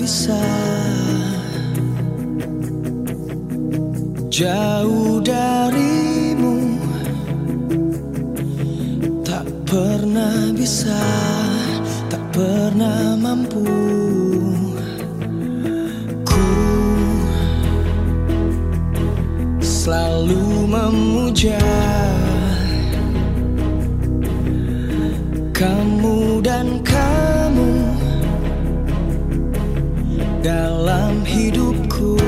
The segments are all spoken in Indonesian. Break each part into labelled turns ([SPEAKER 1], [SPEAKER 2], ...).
[SPEAKER 1] bisa. Jauh darimu Tak pernah bisa, tak pernah mampu. Ku selalu memuja Kamu hidupku,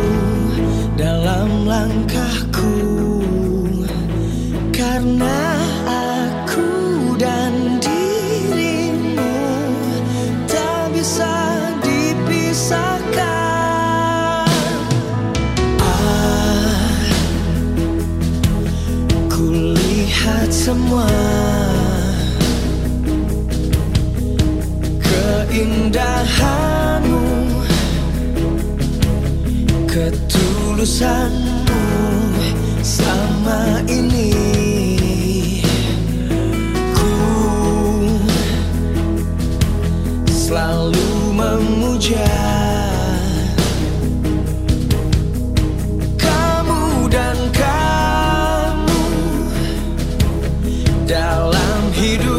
[SPEAKER 1] dalam langkahku, karena aku dan dirimu tak bisa dipisahkan. Ah, kulihat semua. keindahanmu Ketulusanmu sama ini. Ku selalu memuja Kamu dan kamu dalam hidup